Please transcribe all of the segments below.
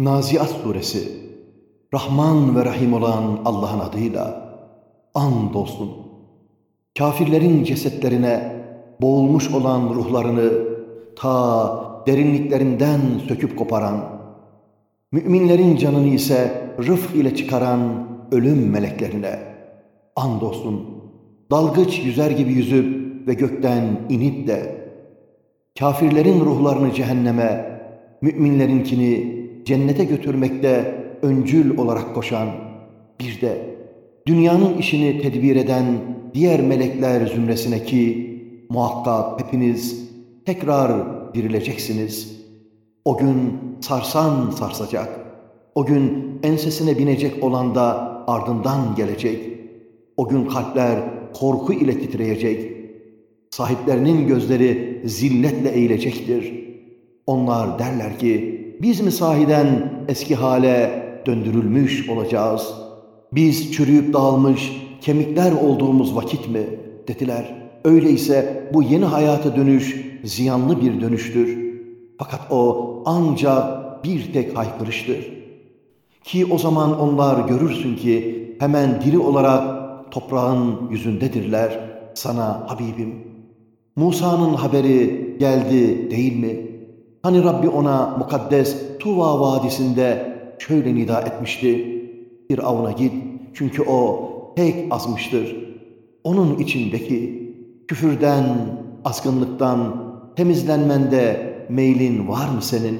Naziat Suresi Rahman ve Rahim olan Allah'ın adıyla andolsun. Kafirlerin cesetlerine boğulmuş olan ruhlarını ta derinliklerinden söküp koparan, müminlerin canını ise rıfk ile çıkaran ölüm meleklerine andolsun. Dalgıç yüzer gibi yüzüp ve gökten inip de kafirlerin ruhlarını cehenneme, müminlerinkini cennete götürmekte öncül olarak koşan, bir de dünyanın işini tedbir eden diğer melekler zümresine ki muhakkak hepiniz tekrar dirileceksiniz. O gün sarsan sarsacak. O gün ensesine binecek olan da ardından gelecek. O gün kalpler korku ile titreyecek. Sahiplerinin gözleri zilletle eğilecektir. Onlar derler ki, biz mi sahiden eski hale döndürülmüş olacağız? Biz çürüyüp dağılmış kemikler olduğumuz vakit mi? Dediler. Öyleyse bu yeni hayata dönüş ziyanlı bir dönüştür. Fakat o ancak bir tek haykırıştır. Ki o zaman onlar görürsün ki hemen diri olarak toprağın yüzündedirler. Sana Habibim, Musa'nın haberi geldi değil mi?'' Hani Rabbi ona mukaddes Tuva Vadisi'nde şöyle nida etmişti. Firavun'a git çünkü o pek azmıştır. Onun içindeki küfürden, azgınlıktan, temizlenmende meylin var mı senin?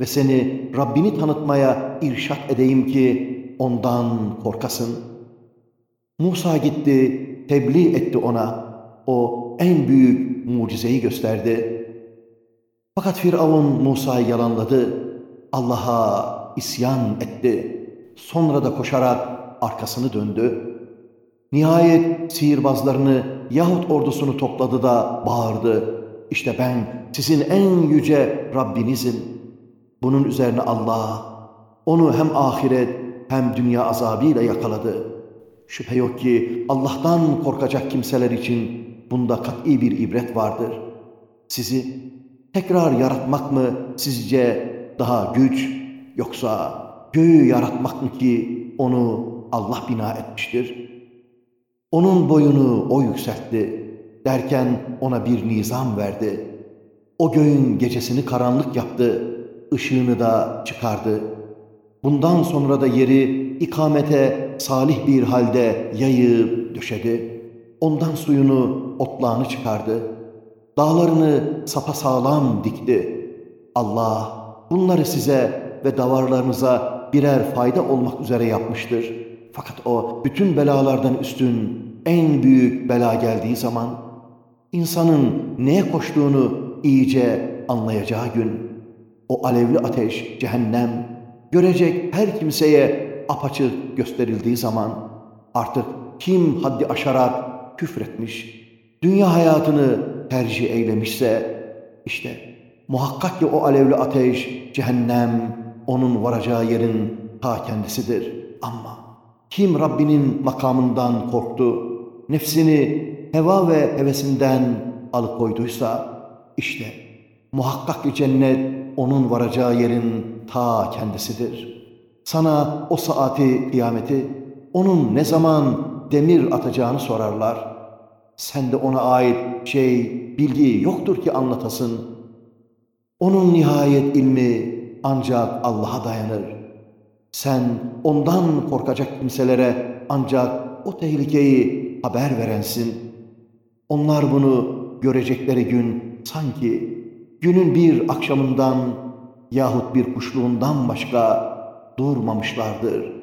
Ve seni Rabbini tanıtmaya irşat edeyim ki ondan korkasın. Musa gitti, tebliğ etti ona. O en büyük mucizeyi gösterdi. Fakat Firavun Musa'yı yalanladı. Allah'a isyan etti. Sonra da koşarak arkasını döndü. Nihayet sihirbazlarını yahut ordusunu topladı da bağırdı. İşte ben sizin en yüce Rabbinizim. Bunun üzerine Allah onu hem ahiret hem dünya azabıyla yakaladı. Şüphe yok ki Allah'tan korkacak kimseler için bunda kat'i bir ibret vardır. Sizi tekrar yaratmak mı sizce daha güç yoksa göğü yaratmak mı ki onu Allah bina etmiştir? Onun boyunu o yükseltti derken ona bir nizam verdi. O göğün gecesini karanlık yaptı, ışığını da çıkardı. Bundan sonra da yeri ikamete salih bir halde yayıp döşedi. Ondan suyunu, otlağını çıkardı.'' Dağlarını sapasağlam dikti. Allah bunları size ve davarlarınıza birer fayda olmak üzere yapmıştır. Fakat o bütün belalardan üstün en büyük bela geldiği zaman insanın neye koştuğunu iyice anlayacağı gün o alevli ateş, cehennem görecek her kimseye apaçık gösterildiği zaman artık kim haddi aşarak küfretmiş, dünya hayatını tercih eylemişse işte muhakkak ki o alevli ateş, cehennem onun varacağı yerin ta kendisidir. Ama kim Rabbinin makamından korktu, nefsini heva ve hevesinden alıkoyduysa işte muhakkak ki cennet onun varacağı yerin ta kendisidir. Sana o saati, kıyameti, onun ne zaman demir atacağını sorarlar. Sen de ona ait şey, bilgi yoktur ki anlatasın. Onun nihayet ilmi ancak Allah'a dayanır. Sen ondan korkacak kimselere ancak o tehlikeyi haber verensin. Onlar bunu görecekleri gün sanki günün bir akşamından yahut bir kuşluğundan başka durmamışlardır.''